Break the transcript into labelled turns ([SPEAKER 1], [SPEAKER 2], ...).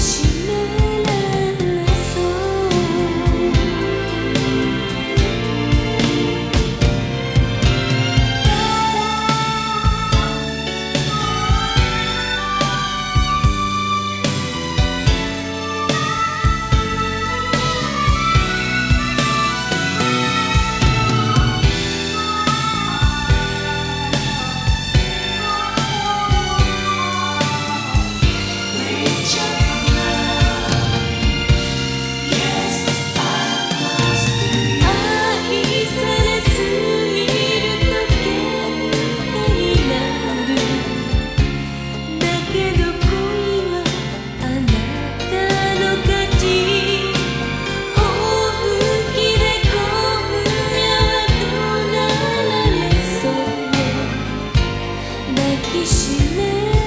[SPEAKER 1] しめきしめ